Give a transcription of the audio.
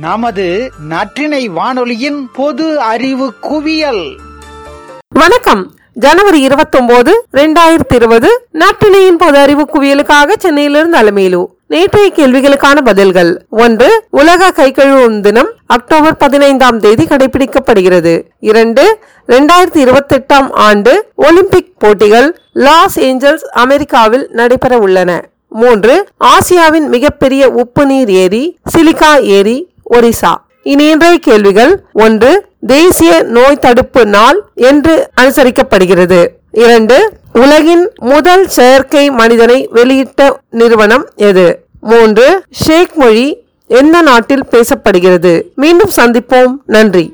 நமது நற்றினை வானொலியின் பொது அறிவு குவியல். வணக்கம். ஜனவரி இருபத்தொன்பது இரண்டாயிரத்தி இருபது நாட்டினையின் பொது அறிவு குவியலுக்காக சென்னையிலிருந்து அலமேலு நேற்றைய கேள்விகளுக்கான பதில்கள். ஒன்று உலக கை கழுவும் தினம் அக்டோபர் பதினைந்தாம் தேதி கடைபிடிக்கப்படுகிறது. இரண்டு இரண்டாயிரத்தி இருபத்தி எட்டாம் ஆண்டு ஒலிம்பிக் போட்டிகள் லாஸ் ஏஞ்சல்ஸ் அமெரிக்காவில் நடைபெற உள்ளன மூன்று ஆசியாவின் மிகப்பெரிய உப்பு நீர் ஏரி சிலிகா ஏரி ஒரிசா. இனி இன்றைய கேள்விகள் ஒன்று தேசிய நோய் தடுப்பு நாள் என்று அனுசரிக்கப்படுகிறது. இரண்டு உலகின் முதல் செயற்கை மனிதனை வெளியிட்ட நிறுவனம் எது? மூன்று ஷேக் மொழி எந்த நாட்டில் பேசப்படுகிறது? மீண்டும் சந்திப்போம். நன்றி.